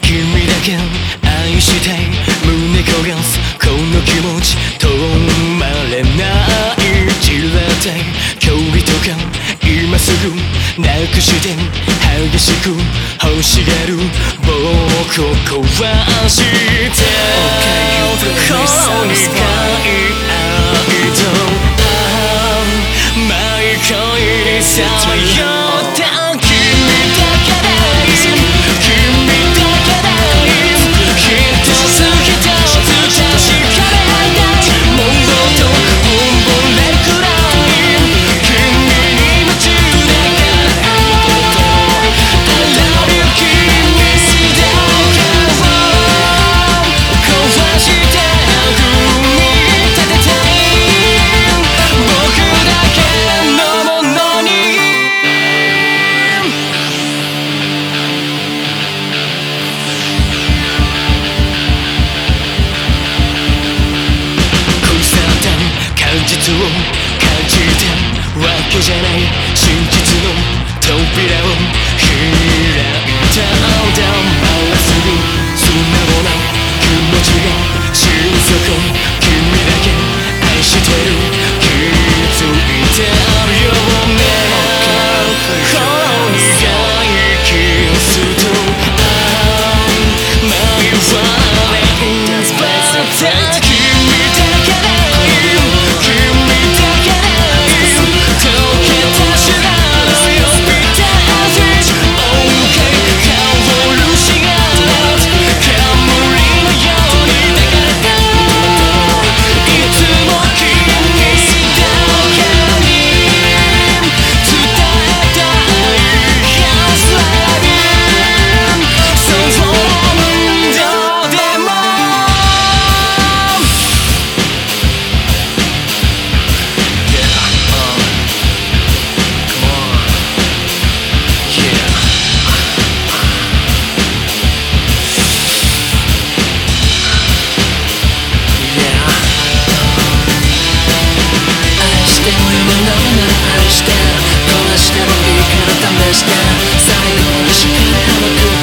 君だけ愛したい胸焦がすこの気持ち止まれない散らたい距離とか今すぐなくして激しく欲しがる僕を壊してこの苦い愛と毎回さよを感じたわけじゃない。しても夢のような愛してこしてもいいから試して最後にしっかり甘